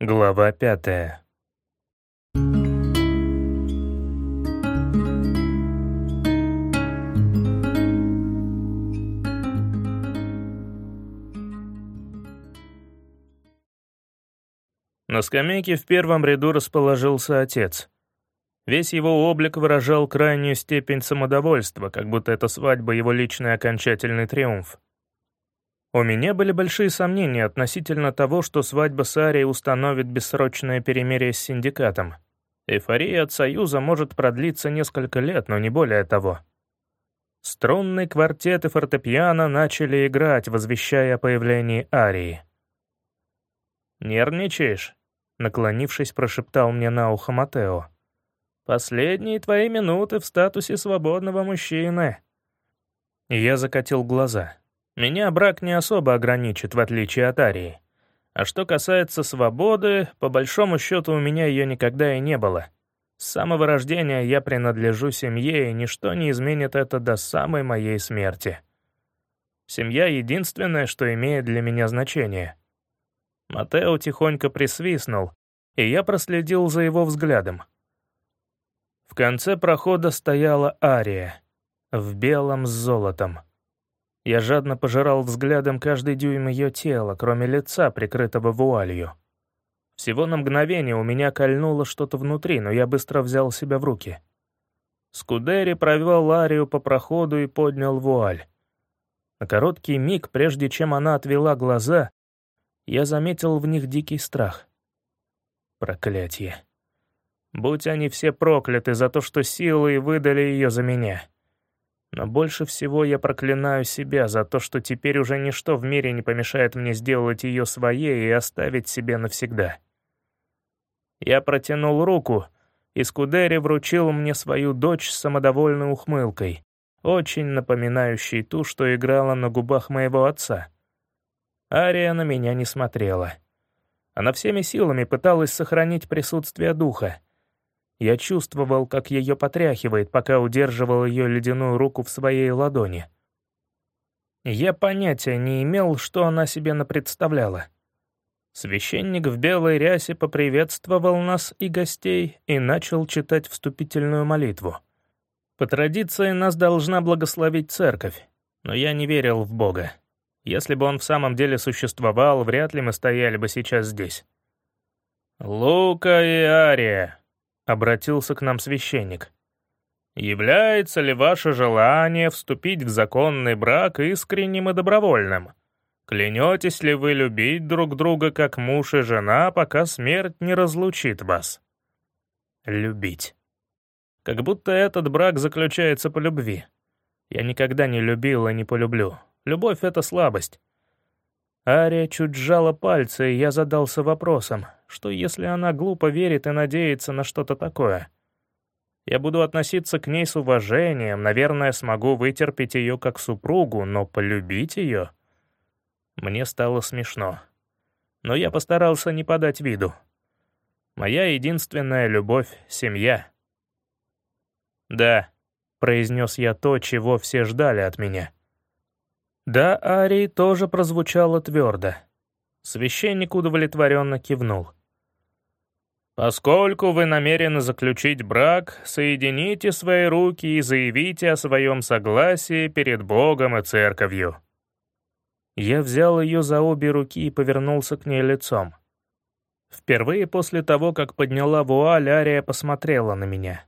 Глава пятая. На скамейке в первом ряду расположился отец. Весь его облик выражал крайнюю степень самодовольства, как будто эта свадьба — его личный окончательный триумф. У меня были большие сомнения относительно того, что свадьба с Арией установит бессрочное перемирие с синдикатом. Эйфория от союза может продлиться несколько лет, но не более того. Струнный квартет и фортепиано начали играть, возвещая о появлении Арии. «Нервничаешь?» — наклонившись, прошептал мне на ухо Матео. «Последние твои минуты в статусе свободного мужчины». Я закатил глаза. Меня брак не особо ограничит, в отличие от Арии. А что касается свободы, по большому счету у меня ее никогда и не было. С самого рождения я принадлежу семье, и ничто не изменит это до самой моей смерти. Семья — единственное, что имеет для меня значение. Матео тихонько присвистнул, и я проследил за его взглядом. В конце прохода стояла Ария, в белом с золотом. Я жадно пожирал взглядом каждый дюйм ее тела, кроме лица, прикрытого вуалью. Всего на мгновение у меня кольнуло что-то внутри, но я быстро взял себя в руки. Скудери провел Ларию по проходу и поднял вуаль. На короткий миг, прежде чем она отвела глаза, я заметил в них дикий страх. Проклятье. Будь они все прокляты за то, что силой выдали ее за меня. Но больше всего я проклинаю себя за то, что теперь уже ничто в мире не помешает мне сделать ее своей и оставить себе навсегда. Я протянул руку, и Скудери вручил мне свою дочь с самодовольной ухмылкой, очень напоминающей ту, что играла на губах моего отца. Ария на меня не смотрела. Она всеми силами пыталась сохранить присутствие духа, я чувствовал, как ее потряхивает, пока удерживал ее ледяную руку в своей ладони. Я понятия не имел, что она себе напредставляла. Священник в белой рясе поприветствовал нас и гостей и начал читать вступительную молитву. По традиции нас должна благословить церковь, но я не верил в Бога. Если бы он в самом деле существовал, вряд ли мы стояли бы сейчас здесь. «Лука и Ария», — обратился к нам священник. «Является ли ваше желание вступить в законный брак искренним и добровольным? Клянетесь ли вы любить друг друга как муж и жена, пока смерть не разлучит вас?» Любить. Как будто этот брак заключается по любви. Я никогда не любил и не полюблю. Любовь — это слабость. Ария чуть сжала пальцы, и я задался вопросом, что если она глупо верит и надеется на что-то такое? Я буду относиться к ней с уважением, наверное, смогу вытерпеть ее как супругу, но полюбить ее? Мне стало смешно. Но я постарался не подать виду. Моя единственная любовь — семья. «Да», — произнес я то, чего все ждали от меня. «Да, Арии тоже прозвучало твердо». Священник удовлетворенно кивнул. «Поскольку вы намерены заключить брак, соедините свои руки и заявите о своем согласии перед Богом и Церковью». Я взял ее за обе руки и повернулся к ней лицом. Впервые после того, как подняла вуаль, Ария посмотрела на меня.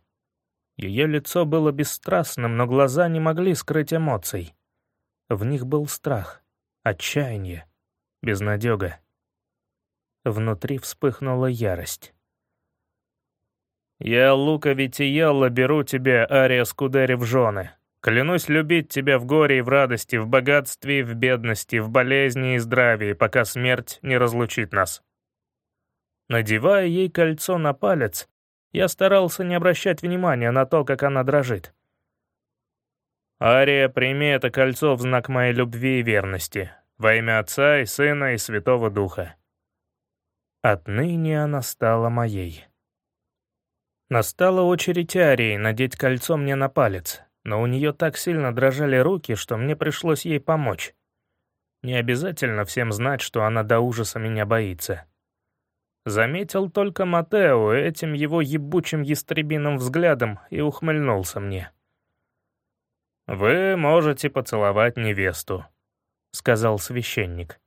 Ее лицо было бесстрастным, но глаза не могли скрыть эмоций. В них был страх, отчаяние, безнадега. Внутри вспыхнула ярость. «Я, Лука Витиелла, беру тебя, Ария Скудари, в жены. Клянусь любить тебя в горе и в радости, в богатстве и в бедности, в болезни и здравии, пока смерть не разлучит нас». Надевая ей кольцо на палец, я старался не обращать внимания на то, как она дрожит. «Ария, прими это кольцо в знак моей любви и верности, во имя Отца и Сына и Святого Духа». Отныне она стала моей. Настала очередь Арии надеть кольцо мне на палец, но у нее так сильно дрожали руки, что мне пришлось ей помочь. Не обязательно всем знать, что она до ужаса меня боится. Заметил только Матео этим его ебучим ястребиным взглядом и ухмыльнулся мне. «Вы можете поцеловать невесту», — сказал священник.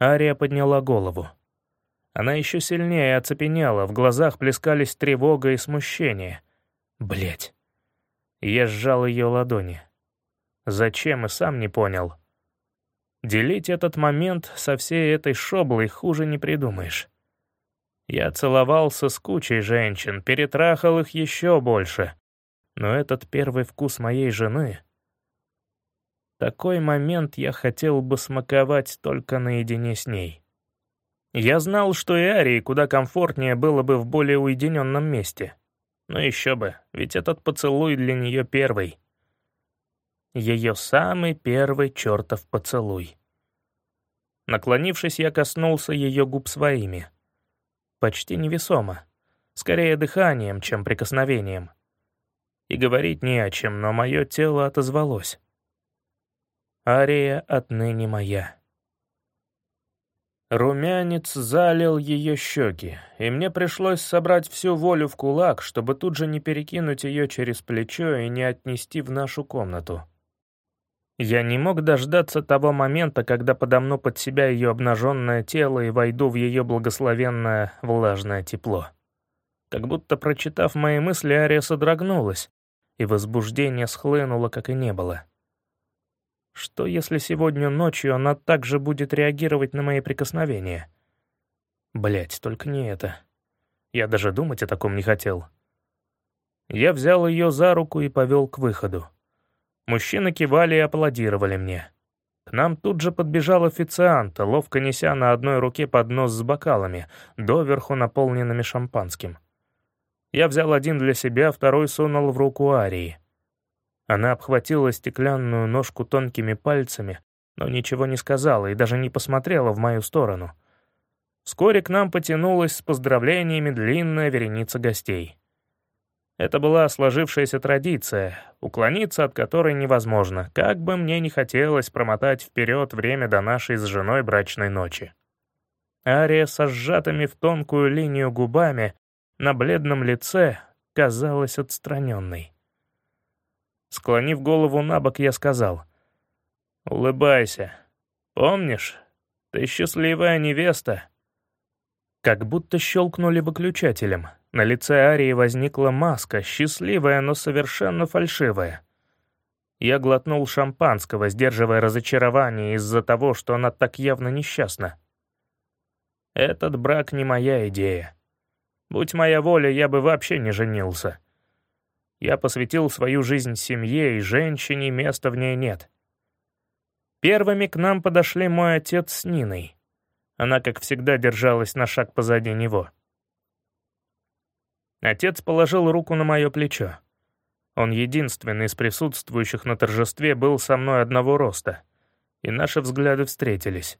Ария подняла голову. Она еще сильнее оцепенела, в глазах плескались тревога и смущение. Блять. Я сжал ее ладони. Зачем, и сам не понял. Делить этот момент со всей этой шоблой хуже не придумаешь. Я целовался с кучей женщин, перетрахал их еще больше. Но этот первый вкус моей жены... Такой момент я хотел бы смаковать только наедине с ней. Я знал, что и Арии куда комфортнее было бы в более уединенном месте. Но еще бы, ведь этот поцелуй для нее первый. Ее самый первый чертов поцелуй. Наклонившись, я коснулся ее губ своими. Почти невесомо. Скорее дыханием, чем прикосновением. И говорить не о чем, но мое тело отозвалось. Ария отныне моя. Румянец залил ее щеки, и мне пришлось собрать всю волю в кулак, чтобы тут же не перекинуть ее через плечо и не отнести в нашу комнату. Я не мог дождаться того момента, когда подомну под себя ее обнаженное тело и войду в ее благословенное влажное тепло. Как будто, прочитав мои мысли, Ария содрогнулась, и возбуждение схлынуло, как и не было. Что, если сегодня ночью она также будет реагировать на мои прикосновения? Блять, только не это. Я даже думать о таком не хотел. Я взял ее за руку и повел к выходу. Мужчины кивали и аплодировали мне. К нам тут же подбежал официант, ловко неся на одной руке поднос с бокалами, доверху наполненными шампанским. Я взял один для себя, второй сунул в руку Арии. Она обхватила стеклянную ножку тонкими пальцами, но ничего не сказала и даже не посмотрела в мою сторону. Вскоре к нам потянулась с поздравлениями длинная вереница гостей. Это была сложившаяся традиция, уклониться от которой невозможно, как бы мне не хотелось промотать вперед время до нашей с женой брачной ночи. Ария со сжатыми в тонкую линию губами на бледном лице казалась отстраненной. Склонив голову на бок, я сказал, «Улыбайся. Помнишь, ты счастливая невеста». Как будто щелкнули выключателем — на лице Арии возникла маска, счастливая, но совершенно фальшивая. Я глотнул шампанского, сдерживая разочарование из-за того, что она так явно несчастна. Этот брак не моя идея. Будь моя воля, я бы вообще не женился. Я посвятил свою жизнь семье, и женщине места в ней нет. Первыми к нам подошли мой отец с Ниной. Она, как всегда, держалась на шаг позади него. Отец положил руку на мое плечо. Он единственный из присутствующих на торжестве был со мной одного роста, и наши взгляды встретились.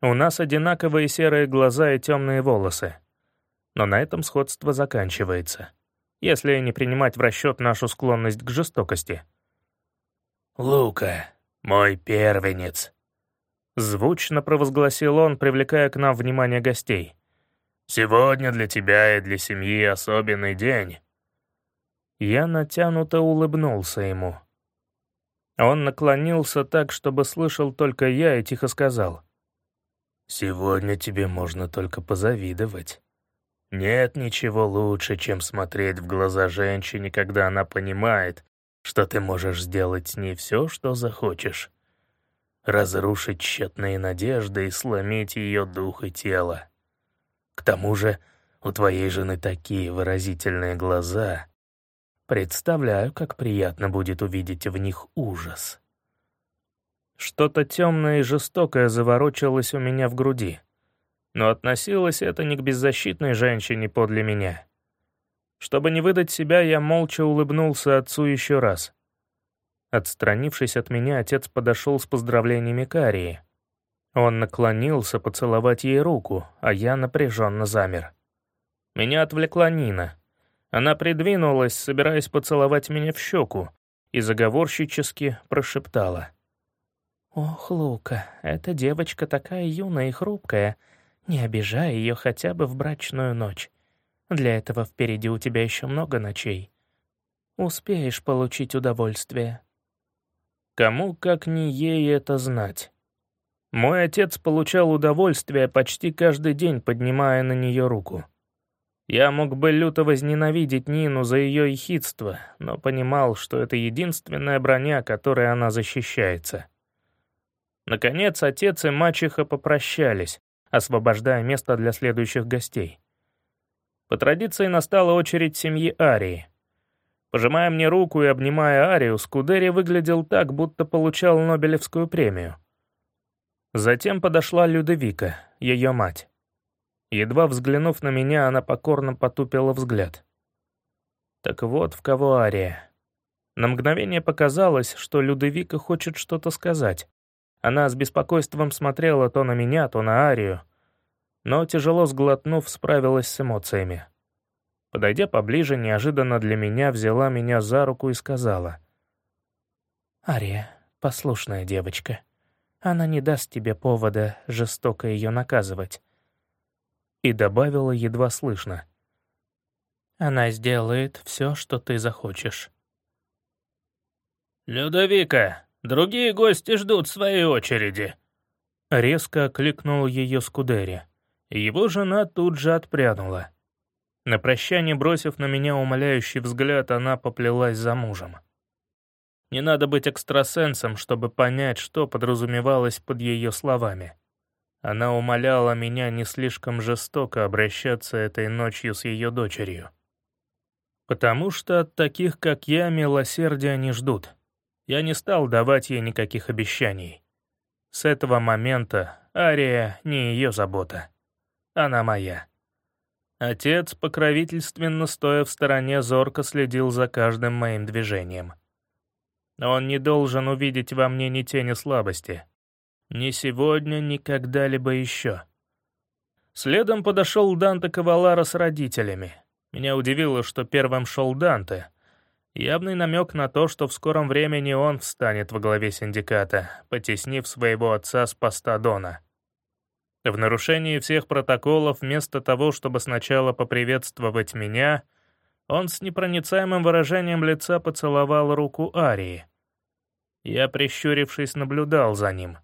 У нас одинаковые серые глаза и темные волосы. Но на этом сходство заканчивается, если не принимать в расчет нашу склонность к жестокости. «Лука, мой первенец», — звучно провозгласил он, привлекая к нам внимание гостей. Сегодня для тебя и для семьи особенный день». Я натянуто улыбнулся ему. Он наклонился так, чтобы слышал только я, и тихо сказал. «Сегодня тебе можно только позавидовать. Нет ничего лучше, чем смотреть в глаза женщине, когда она понимает, что ты можешь сделать с ней все, что захочешь. Разрушить тщетные надежды и сломить ее дух и тело. К тому же у твоей жены такие выразительные глаза. Представляю, как приятно будет увидеть в них ужас. Что-то темное и жестокое заворочилось у меня в груди. Но относилось это не к беззащитной женщине подле меня. Чтобы не выдать себя, я молча улыбнулся отцу еще раз. Отстранившись от меня, отец подошел с поздравлениями Карии. Он наклонился поцеловать ей руку, а я напряженно замер. Меня отвлекла Нина. Она придвинулась, собираясь поцеловать меня в щеку, и заговорщически прошептала. «Ох, Лука, эта девочка такая юная и хрупкая. Не обижай ее хотя бы в брачную ночь. Для этого впереди у тебя еще много ночей. Успеешь получить удовольствие. Кому, как не ей, это знать? Мой отец получал удовольствие почти каждый день, поднимая на нее руку. Я мог бы люто возненавидеть Нину за ее ехидство, но понимал, что это единственная броня, которой она защищается. Наконец, отец и мачеха попрощались, освобождая место для следующих гостей. По традиции настала очередь семьи Арии. Пожимая мне руку и обнимая Арию, Скудери выглядел так, будто получал Нобелевскую премию. Затем подошла Людовика, ее мать. Едва взглянув на меня, она покорно потупила взгляд. Так вот в кого Ария. На мгновение показалось, что Людовика хочет что-то сказать. Она с беспокойством смотрела то на меня, то на Арию, но, тяжело сглотнув, справилась с эмоциями. Подойдя поближе, неожиданно для меня взяла меня за руку и сказала. «Ария, послушная девочка, она не даст тебе повода жестоко ее наказывать». И добавила едва слышно. «Она сделает все, что ты захочешь». «Людовика, другие гости ждут своей очереди», — резко окликнул ее Скудери. Его жена тут же отпрянула. На прощание, бросив на меня умоляющий взгляд, она поплелась за мужем. Не надо быть экстрасенсом, чтобы понять, что подразумевалось под ее словами. Она умоляла меня не слишком жестоко обращаться этой ночью с ее дочерью. Потому что от таких, как я, милосердия не ждут. Я не стал давать ей никаких обещаний. С этого момента Ария не ее забота. Она моя. Отец, покровительственно стоя в стороне, зорко следил за каждым моим движением. Он не должен увидеть во мне ни тени слабости. Ни сегодня, ни когда-либо еще. Следом подошел Данте Кавалара с родителями. Меня удивило, что первым шел Данте. Явный намек на то, что в скором времени он встанет во главе синдиката, потеснив своего отца с поста Дона. В нарушении всех протоколов, вместо того, чтобы сначала поприветствовать меня, он с непроницаемым выражением лица поцеловал руку Арии. Я, прищурившись, наблюдал за ним.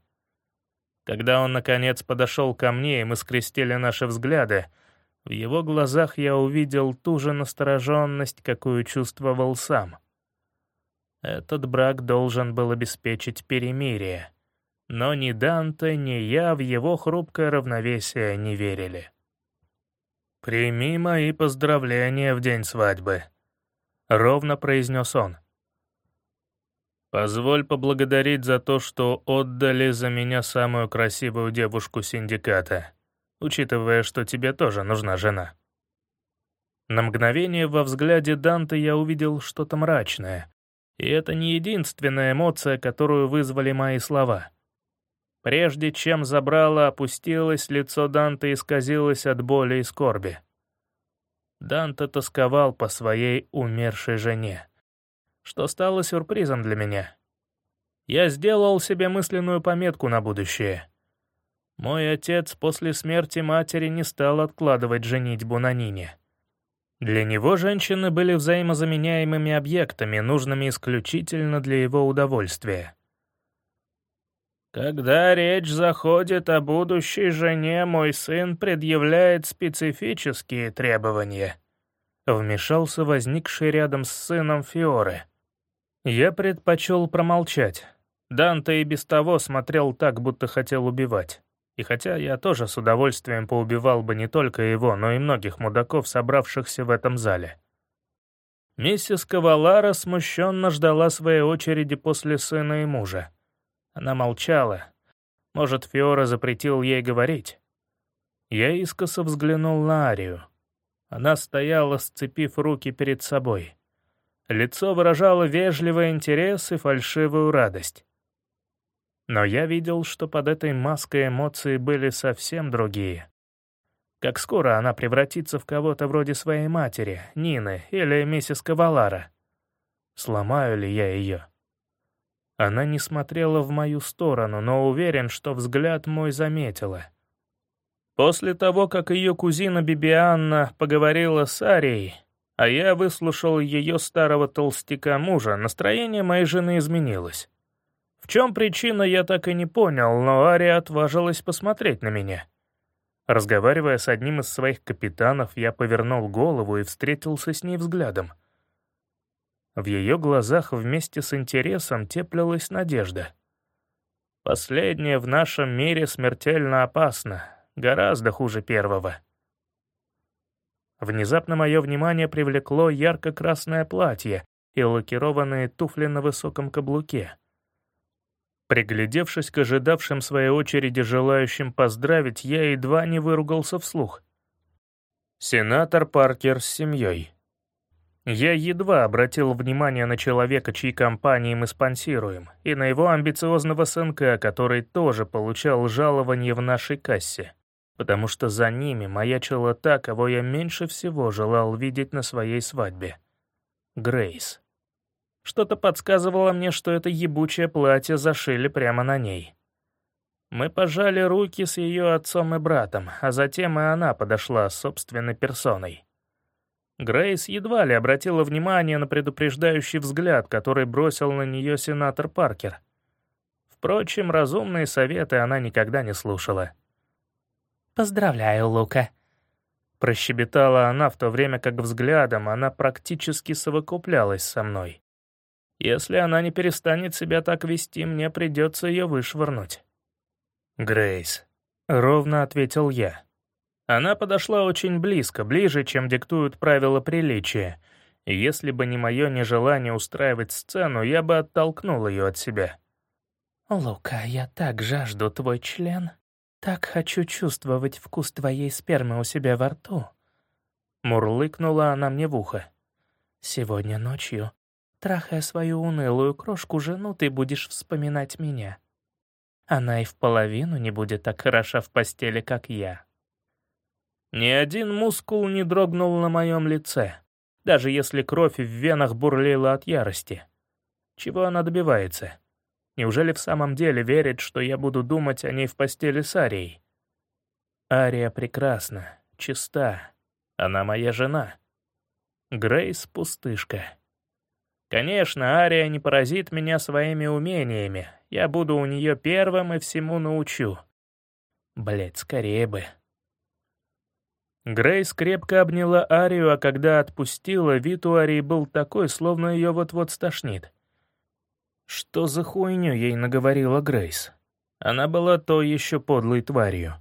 Когда он, наконец, подошел ко мне, и мы скрестили наши взгляды, в его глазах я увидел ту же настороженность, какую чувствовал сам. Этот брак должен был обеспечить перемирие. Но ни Данте, ни я в его хрупкое равновесие не верили. «Прими мои поздравления в день свадьбы», — ровно произнес он. «Позволь поблагодарить за то, что отдали за меня самую красивую девушку синдиката, учитывая, что тебе тоже нужна жена». На мгновение во взгляде Данте я увидел что-то мрачное, и это не единственная эмоция, которую вызвали мои слова — Прежде чем забрало опустилось, лицо Данте исказилось от боли и скорби. Данте тосковал по своей умершей жене, что стало сюрпризом для меня. Я сделал себе мысленную пометку на будущее. Мой отец после смерти матери не стал откладывать женитьбу на Нине. Для него женщины были взаимозаменяемыми объектами, нужными исключительно для его удовольствия. Когда речь заходит о будущей жене, мой сын предъявляет специфические требования. Вмешался возникший рядом с сыном Фиоре. Я предпочел промолчать. Данте и без того смотрел так, будто хотел убивать. И хотя я тоже с удовольствием поубивал бы не только его, но и многих мудаков, собравшихся в этом зале. Миссис Кавалара смущенно ждала своей очереди после сына и мужа. Она молчала. Может, Фиора запретил ей говорить? Я искоса взглянул на Арию. Она стояла, сцепив руки перед собой. Лицо выражало вежливый интерес и фальшивую радость. Но я видел, что под этой маской эмоции были совсем другие. Как скоро она превратится в кого-то вроде своей матери, Нины или миссис Кавалара? Сломаю ли я ее? Она не смотрела в мою сторону, но уверен, что взгляд мой заметила. После того, как ее кузина Бибианна поговорила с Арией, а я выслушал ее старого толстяка мужа, настроение моей жены изменилось. В чем причина, я так и не понял, но Ария отважилась посмотреть на меня. Разговаривая с одним из своих капитанов, я повернул голову и встретился с ней взглядом. В ее глазах вместе с интересом теплилась надежда. Последнее в нашем мире смертельно опасно, гораздо хуже первого. Внезапно мое внимание привлекло ярко-красное платье и лакированные туфли на высоком каблуке. Приглядевшись к ожидавшим своей очереди желающим поздравить, я едва не выругался вслух. Сенатор Паркер с семьей. Я едва обратил внимание на человека, чьи компании мы спонсируем, и на его амбициозного сынка, который тоже получал жалование в нашей кассе, потому что за ними маячила та, кого я меньше всего желал видеть на своей свадьбе. Грейс. Что-то подсказывало мне, что это ебучее платье зашили прямо на ней. Мы пожали руки с ее отцом и братом, а затем и она подошла собственной персоной. Грейс едва ли обратила внимание на предупреждающий взгляд, который бросил на нее сенатор Паркер. Впрочем, разумные советы она никогда не слушала. «Поздравляю, Лука», — прощебетала она, в то время как взглядом она практически совокуплялась со мной. Если она не перестанет себя так вести, мне придется ее вышвырнуть. «Грейс», — ровно ответил я. Она подошла очень близко, ближе, чем диктуют правила приличия, если бы не мое нежелание устраивать сцену, я бы оттолкнул ее от себя. «Лука, я так жажду твой член. Так хочу чувствовать вкус твоей спермы у себя во рту». Мурлыкнула она мне в ухо. «Сегодня ночью, трахая свою унылую крошку жену, ты будешь вспоминать меня. Она и в половину не будет так хороша в постели, как я». Ни один мускул не дрогнул на моем лице, даже если кровь в венах бурлила от ярости. Чего она добивается? Неужели в самом деле верит, что я буду думать о ней в постели с Арией? Ария прекрасна, чиста. Она моя жена. Грейс — пустышка. Конечно, Ария не поразит меня своими умениями. Я буду у нее первым и всему научу. Блять, скорее бы. Грейс крепко обняла Арию, а когда отпустила, вид у Арии был такой, словно ее вот-вот стошнит. Что за хуйню ей наговорила Грейс? Она была то еще подлой тварью.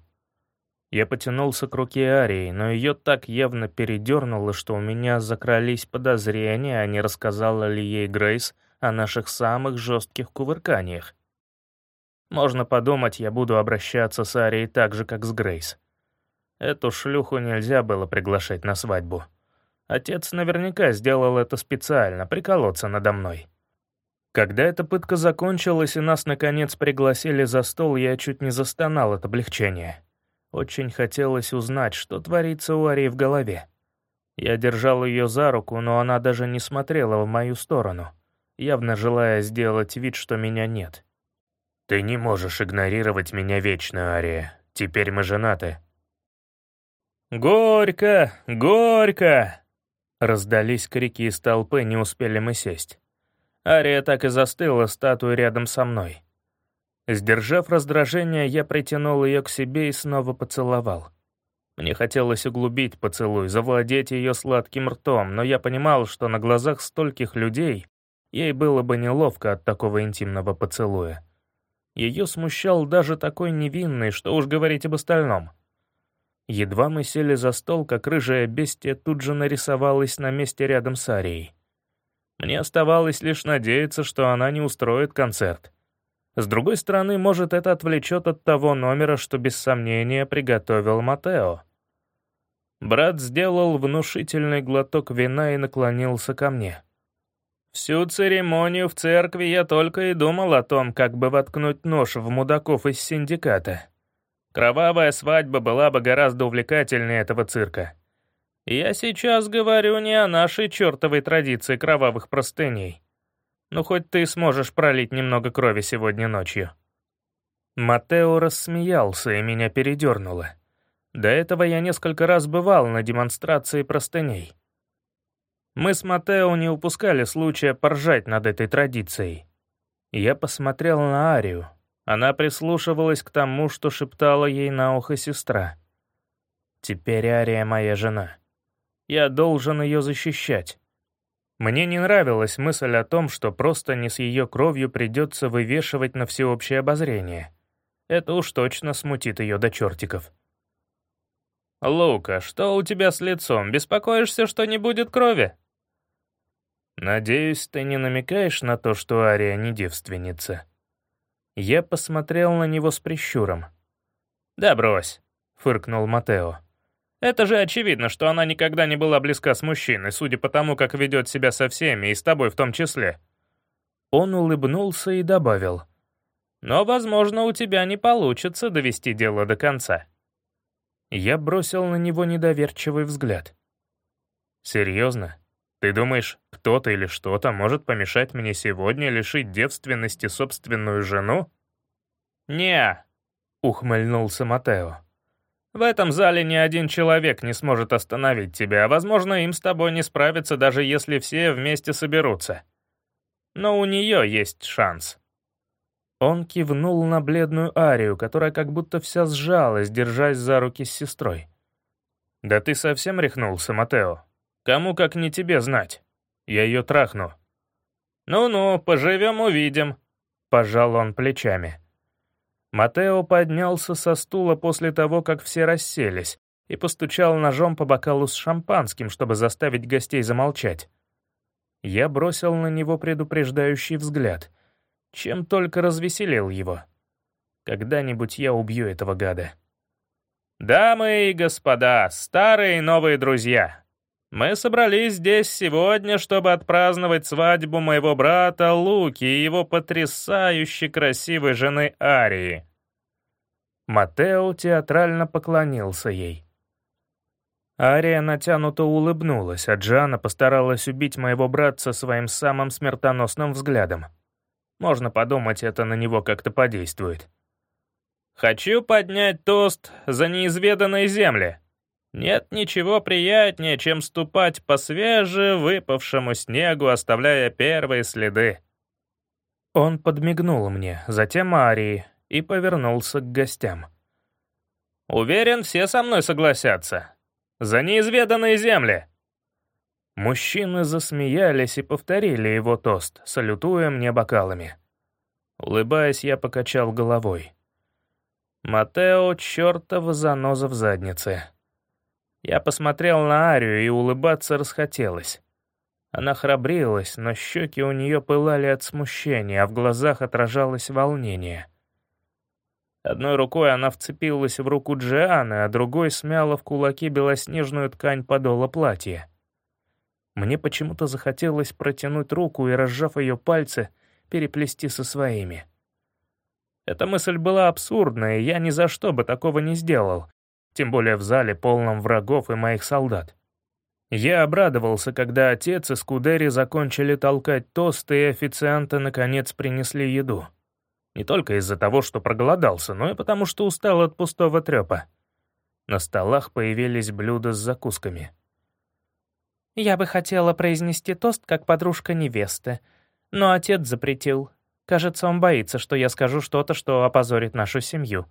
Я потянулся к руке Арии, но ее так явно передернуло, что у меня закрались подозрения, а не рассказала ли ей Грейс о наших самых жестких кувырканиях. Можно подумать, я буду обращаться с Арией так же, как с Грейс. Эту шлюху нельзя было приглашать на свадьбу. Отец наверняка сделал это специально, приколоться надо мной. Когда эта пытка закончилась и нас, наконец, пригласили за стол, я чуть не застонал от облегчения. Очень хотелось узнать, что творится у Арии в голове. Я держал ее за руку, но она даже не смотрела в мою сторону, явно желая сделать вид, что меня нет. «Ты не можешь игнорировать меня вечно, Ария. Теперь мы женаты», «Горько! Горько!» Раздались крики из толпы, не успели мы сесть. Ария так и застыла статуей рядом со мной. Сдержав раздражение, я притянул ее к себе и снова поцеловал. Мне хотелось углубить поцелуй, завладеть ее сладким ртом, но я понимал, что на глазах стольких людей ей было бы неловко от такого интимного поцелуя. Ее смущал даже такой невинный, что уж говорить об остальном. Едва мы сели за стол, как рыжая бестия тут же нарисовалась на месте рядом с Арией. Мне оставалось лишь надеяться, что она не устроит концерт. С другой стороны, может, это отвлечет от того номера, что без сомнения приготовил Матео. Брат сделал внушительный глоток вина и наклонился ко мне. Всю церемонию в церкви я только и думал о том, как бы воткнуть нож в мудаков из синдиката. Кровавая свадьба была бы гораздо увлекательнее этого цирка. Я сейчас говорю не о нашей чертовой традиции кровавых простыней. Ну, хоть ты сможешь пролить немного крови сегодня ночью». Матео рассмеялся, и меня передернуло. До этого я несколько раз бывал на демонстрации простыней. Мы с Матео не упускали случая поржать над этой традицией. Я посмотрел на Арию. Она прислушивалась к тому, что шептала ей на ухо сестра. «Теперь Ария моя жена. Я должен ее защищать». Мне не нравилась мысль о том, что просто не с ее кровью придется вывешивать на всеобщее обозрение. Это уж точно смутит ее до чертиков. «Лука, что у тебя с лицом? Беспокоишься, что не будет крови?» «Надеюсь, ты не намекаешь на то, что Ария не девственница?» Я посмотрел на него с прищуром. «Да брось», — фыркнул Матео. «Это же очевидно, что она никогда не была близка с мужчиной, судя по тому, как ведет себя со всеми, и с тобой в том числе». Он улыбнулся и добавил. «Но, возможно, у тебя не получится довести дело до конца». Я бросил на него недоверчивый взгляд. «Серьезно? Ты думаешь, кто-то или что-то может помешать мне сегодня лишить девственности собственную жену?» «Не», — ухмыльнулся Матео. «В этом зале ни один человек не сможет остановить тебя, а, возможно, им с тобой не справиться, даже если все вместе соберутся. Но у нее есть шанс». Он кивнул на бледную Арию, которая как будто вся сжалась, держась за руки с сестрой. «Да ты совсем рехнулся, Матео? Кому как не тебе знать? Я ее трахну». «Ну-ну, поживем увидим», — пожал он плечами. Матео поднялся со стула после того, как все расселись, и постучал ножом по бокалу с шампанским, чтобы заставить гостей замолчать. Я бросил на него предупреждающий взгляд — чем только развеселил его. Когда-нибудь я убью этого гада. «Дамы и господа, старые и новые друзья, мы собрались здесь сегодня, чтобы отпраздновать свадьбу моего брата Луки и его потрясающе красивой жены Арии». Матео театрально поклонился ей. Ария натянуто улыбнулась, а Джана постаралась убить моего братца своим самым смертоносным взглядом. Можно подумать, это на него как-то подействует. «Хочу поднять тост за неизведанные земли. Нет ничего приятнее, чем ступать по свежевыпавшему снегу, оставляя первые следы». Он подмигнул мне, затем Арии, и повернулся к гостям. «Уверен, все со мной согласятся. За неизведанные земли!» Мужчины засмеялись и повторили его тост, салютуя мне бокалами. Улыбаясь, я покачал головой. Матео чертова заноза в заднице. Я посмотрел на Арию, и улыбаться расхотелось. Она храбрилась, но щеки у нее пылали от смущения, а в глазах отражалось волнение. Одной рукой она вцепилась в руку Джианы, а другой смяла в кулаки белоснежную ткань подола платья. Мне почему-то захотелось протянуть руку и, разжав ее пальцы, переплести со своими. Эта мысль была абсурдная, я ни за что бы такого не сделал, тем более в зале, полном врагов и моих солдат. Я обрадовался, когда отец и Скудери закончили толкать тосты, и официанты наконец принесли еду. Не только из-за того, что проголодался, но и потому, что устал от пустого трёпа. На столах появились блюда с закусками — я бы хотела произнести тост как подружка невесты, но отец запретил. Кажется, он боится, что я скажу что-то, что опозорит нашу семью».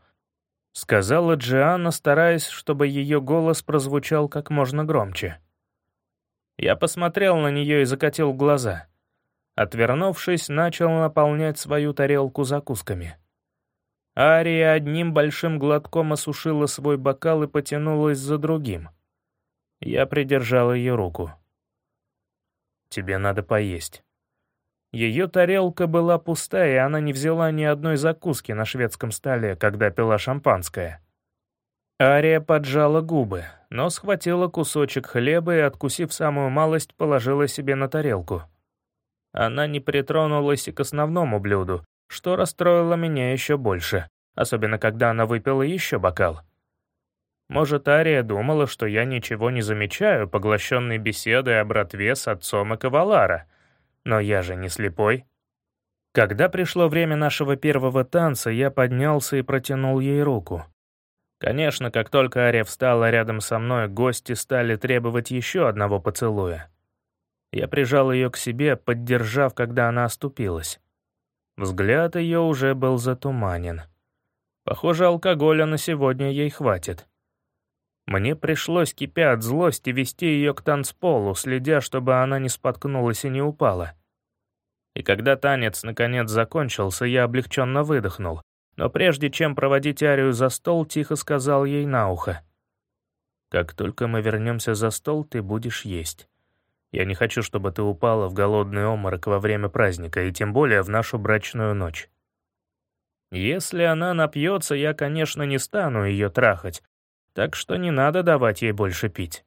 Сказала Джианна, стараясь, чтобы ее голос прозвучал как можно громче. Я посмотрел на нее и закатил глаза. Отвернувшись, начал наполнять свою тарелку закусками. Ария одним большим глотком осушила свой бокал и потянулась за другим — я придержал ее руку. «Тебе надо поесть». Ее тарелка была пустая, и она не взяла ни одной закуски на шведском столе, когда пила шампанское. Ария поджала губы, но схватила кусочек хлеба и, откусив самую малость, положила себе на тарелку. Она не притронулась и к основному блюду, что расстроило меня еще больше, особенно когда она выпила еще бокал. Может, Ария думала, что я ничего не замечаю, поглощенной беседой о братве с отцом и Кавалара. Но я же не слепой. Когда пришло время нашего первого танца, я поднялся и протянул ей руку. Конечно, как только Ария встала рядом со мной, гости стали требовать еще одного поцелуя. Я прижал ее к себе, поддержав, когда она оступилась. Взгляд ее уже был затуманен. Похоже, алкоголя на сегодня ей хватит. Мне пришлось, кипя от злости, вести ее к танцполу, следя, чтобы она не споткнулась и не упала. И когда танец наконец закончился, я облегченно выдохнул, но прежде чем проводить Арию за стол, тихо сказал ей на ухо. «Как только мы вернемся за стол, ты будешь есть. Я не хочу, чтобы ты упала в голодный оморок во время праздника, и тем более в нашу брачную ночь. Если она напьется, я, конечно, не стану ее трахать, так что не надо давать ей больше пить.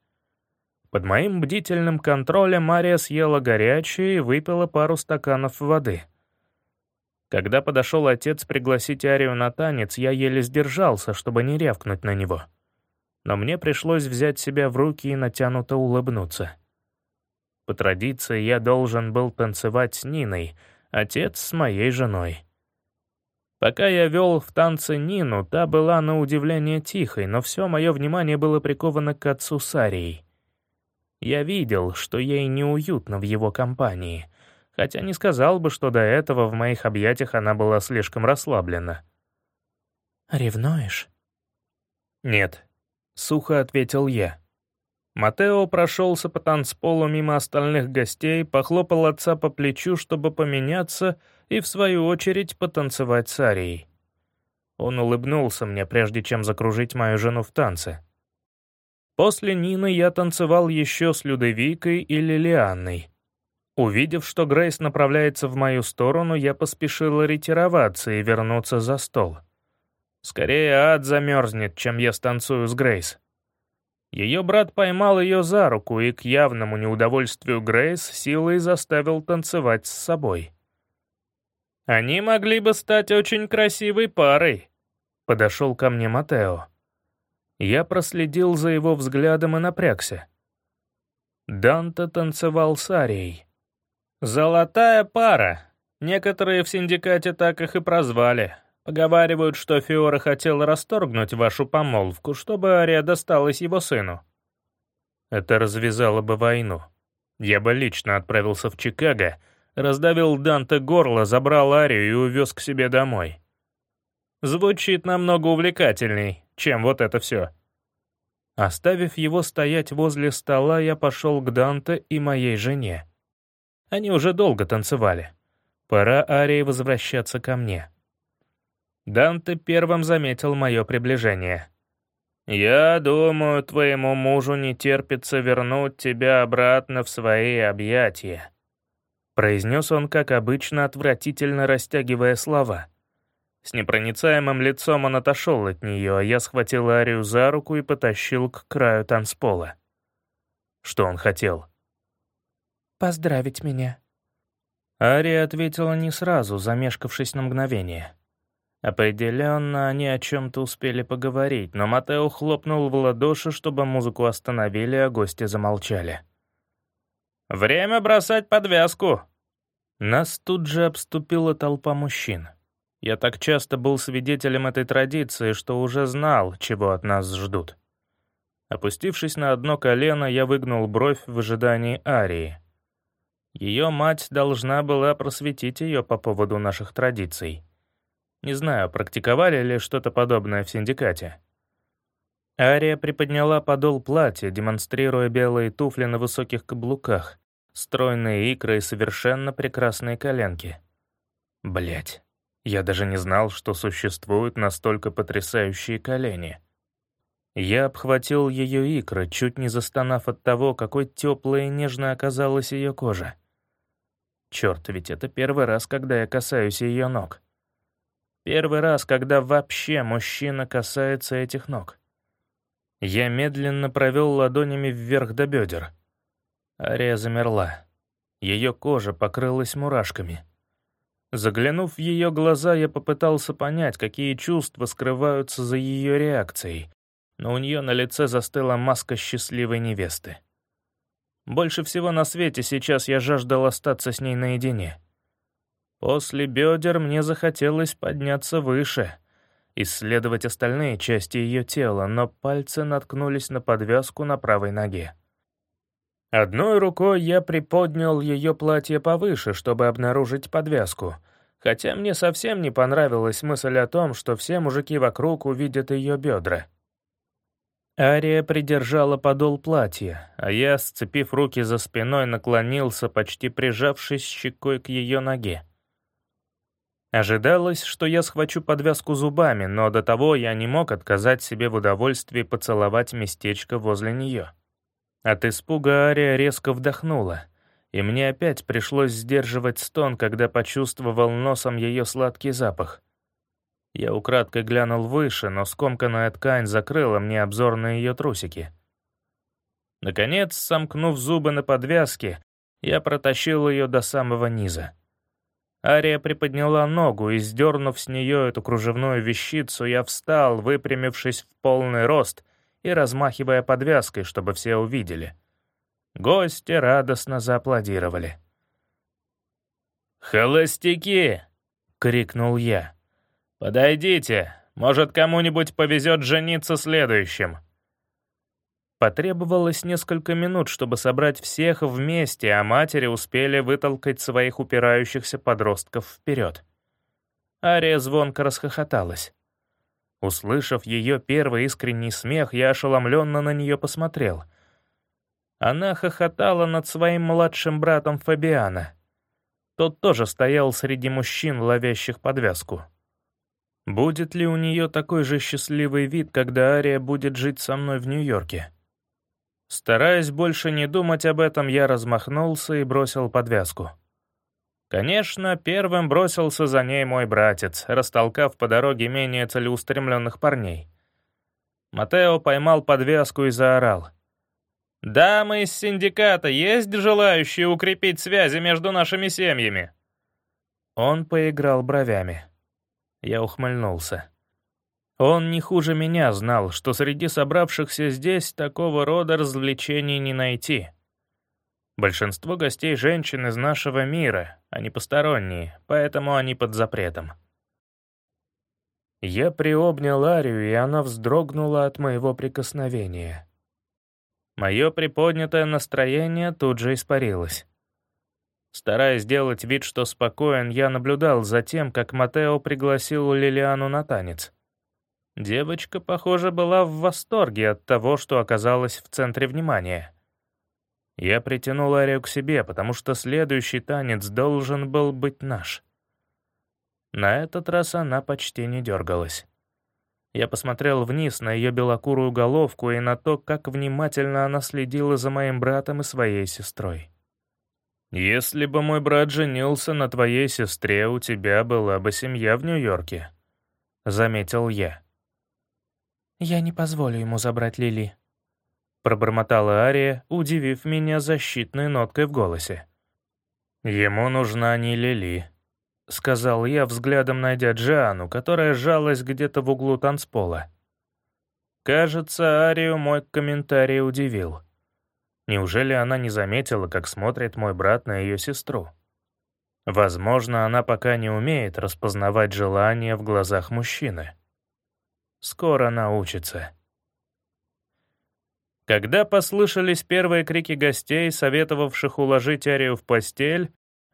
Под моим бдительным контролем Мария съела горячее и выпила пару стаканов воды — когда подошел отец пригласить Арию на танец, я еле сдержался, чтобы не рявкнуть на него. Но мне пришлось взять себя в руки и натянуто улыбнуться. По традиции я должен был танцевать с Ниной, отец с моей женой. Пока я вел в танце Нину, та была на удивление тихой, но все мое внимание было приковано к отцу Сарией. Я видел, что ей неуютно в его компании — хотя не сказал бы, что до этого в моих объятиях она была слишком расслаблена. «Ревнуешь?» «Нет», — сухо ответил я. Матео прошелся по танцполу мимо остальных гостей, похлопал отца по плечу, чтобы поменяться, и, в свою очередь, потанцевать с Арией. Он улыбнулся мне, прежде чем закружить мою жену в танце. После Нины я танцевал еще с Людовикой и Лилианной. Увидев, что Грейс направляется в мою сторону, я поспешила ретироваться и вернуться за стол. Скорее ад замерзнет, чем я станцую с Грейс. Ее брат поймал ее за руку и к явному неудовольствию Грейс силой заставил танцевать с собой. «Они могли бы стать очень красивой парой», — подошел ко мне Матео. Я проследил за его взглядом и напрягся. Данте танцевал с Арией. «Золотая пара. Некоторые в синдикате так их и прозвали. Поговаривают, что Фиора хотел расторгнуть вашу помолвку, чтобы Ария досталась его сыну». Это развязало бы войну. Я бы лично отправился в Чикаго, раздавил Данте горло, забрал Арию и увез к себе домой. Звучит намного увлекательней, чем вот это все. Оставив его стоять возле стола, я пошел к Данте и моей жене. Они уже долго танцевали. Пора Арии возвращаться ко мне. Данте первым заметил мое приближение. «Я думаю, твоему мужу не терпится вернуть тебя обратно в свои объятия», произнес он, как обычно, отвратительно растягивая слова. С непроницаемым лицом он отошел от нее, а я схватил Арию за руку и потащил к краю танцпола. Что он хотел? поздравить меня». Ария ответила не сразу, замешкавшись на мгновение. Определенно, они о чем-то успели поговорить, но Матео хлопнул в ладоши, чтобы музыку остановили, а гости замолчали. «Время бросать подвязку!» Нас тут же обступила толпа мужчин. Я так часто был свидетелем этой традиции, что уже знал, чего от нас ждут. Опустившись на одно колено, я выгнул бровь в ожидании Арии. Ее мать должна была просветить ее по поводу наших традиций. Не знаю, практиковали ли что-то подобное в синдикате. Ария приподняла подол платья, демонстрируя белые туфли на высоких каблуках, стройные икры и совершенно прекрасные коленки. Блять, я даже не знал, что существуют настолько потрясающие колени. Я обхватил ее икры, чуть не застонав от того, какой теплой и нежной оказалась ее кожа. Черт, ведь это первый раз, когда я касаюсь ее ног. Первый раз, когда вообще мужчина касается этих ног. Я медленно провел ладонями вверх до бедер. Ария замерла. Ее кожа покрылась мурашками. Заглянув в ее глаза, я попытался понять, какие чувства скрываются за ее реакцией, но у нее на лице застыла маска счастливой невесты. Больше всего на свете сейчас я жаждал остаться с ней наедине. После бедер мне захотелось подняться выше, исследовать остальные части ее тела, но пальцы наткнулись на подвязку на правой ноге. Одной рукой я приподнял ее платье повыше, чтобы обнаружить подвязку, хотя мне совсем не понравилась мысль о том, что все мужики вокруг увидят ее бедра. Ария придержала подол платья, а я, сцепив руки за спиной, наклонился, почти прижавшись щекой к ее ноге. Ожидалось, что я схвачу подвязку зубами, но до того я не мог отказать себе в удовольствии поцеловать местечко возле нее. От испуга Ария резко вдохнула, и мне опять пришлось сдерживать стон, когда почувствовал носом ее сладкий запах. Я украдкой глянул выше, но скомканная ткань закрыла мне обзор на ее трусики. Наконец, сомкнув зубы на подвязке, я протащил ее до самого низа. Ария приподняла ногу, и, сдернув с нее эту кружевную вещицу, я встал, выпрямившись в полный рост и размахивая подвязкой, чтобы все увидели. Гости радостно зааплодировали. «Холостяки!» — крикнул я. «Подойдите, может, кому-нибудь повезет жениться следующим». Потребовалось несколько минут, чтобы собрать всех вместе, а матери успели вытолкать своих упирающихся подростков вперед. Ария звонко расхохоталась. Услышав ее первый искренний смех, я ошеломленно на нее посмотрел. Она хохотала над своим младшим братом Фабиана. Тот тоже стоял среди мужчин, ловящих подвязку. Будет ли у нее такой же счастливый вид, когда Ария будет жить со мной в Нью-Йорке? Стараясь больше не думать об этом, я размахнулся и бросил подвязку. Конечно, первым бросился за ней мой братец, растолкав по дороге менее целеустремленных парней. Матео поймал подвязку и заорал. «Дамы из синдиката, есть желающие укрепить связи между нашими семьями?» Он поиграл бровями. Я ухмыльнулся. Он не хуже меня знал, что среди собравшихся здесь такого рода развлечений не найти. Большинство гостей женщин из нашего мира, а не посторонние, поэтому они под запретом. Я приобнял Арию, и она вздрогнула от моего прикосновения. Мое приподнятое настроение тут же испарилось. Стараясь сделать вид, что спокоен, я наблюдал за тем, как Матео пригласил Лилиану на танец. Девочка, похоже, была в восторге от того, что оказалась в центре внимания. Я притянул Арию к себе, потому что следующий танец должен был быть наш. На этот раз она почти не дергалась. Я посмотрел вниз на ее белокурую головку и на то, как внимательно она следила за моим братом и своей сестрой. «Если бы мой брат женился на твоей сестре, у тебя была бы семья в Нью-Йорке», — заметил я. «Я не позволю ему забрать Лили», — пробормотала Ария, удивив меня защитной ноткой в голосе. «Ему нужна не Лили», — сказал я, взглядом найдя Джиану, которая сжалась где-то в углу танцпола. Кажется, Арию мой комментарий удивил. Неужели она не заметила, как смотрит мой брат на ее сестру? Возможно, она пока не умеет распознавать желания в глазах мужчины. Скоро научится. Когда послышались первые крики гостей, советовавших уложить Арию в постель,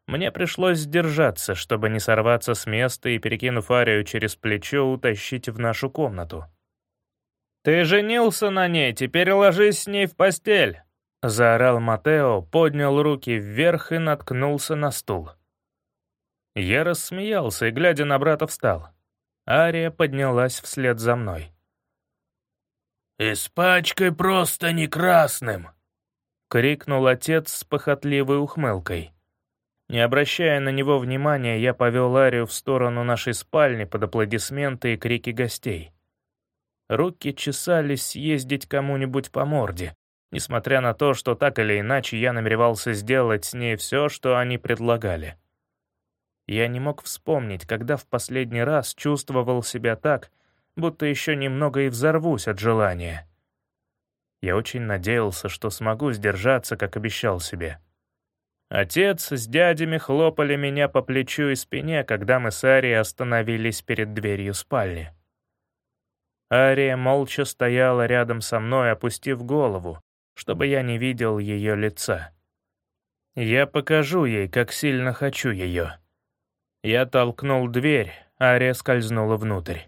мне пришлось сдержаться, чтобы не сорваться с места и, перекинув Арию через плечо, утащить в нашу комнату. «Ты женился на ней, теперь ложись с ней в постель!» Заорал Матео, поднял руки вверх и наткнулся на стул. Я рассмеялся и, глядя на брата, встал. Ария поднялась вслед за мной. «Испачкай просто не красным!» — крикнул отец с похотливой ухмылкой. Не обращая на него внимания, я повел Арию в сторону нашей спальни под аплодисменты и крики гостей. Руки чесались съездить кому-нибудь по морде, несмотря на то, что так или иначе я намеревался сделать с ней все, что они предлагали. Я не мог вспомнить, когда в последний раз чувствовал себя так, будто еще немного и взорвусь от желания. Я очень надеялся, что смогу сдержаться, как обещал себе. Отец с дядями хлопали меня по плечу и спине, когда мы с Арией остановились перед дверью спальни. Ария молча стояла рядом со мной, опустив голову, чтобы я не видел ее лица. Я покажу ей, как сильно хочу ее. Я толкнул дверь, Ария скользнула внутрь.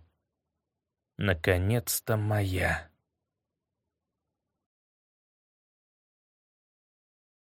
Наконец-то моя.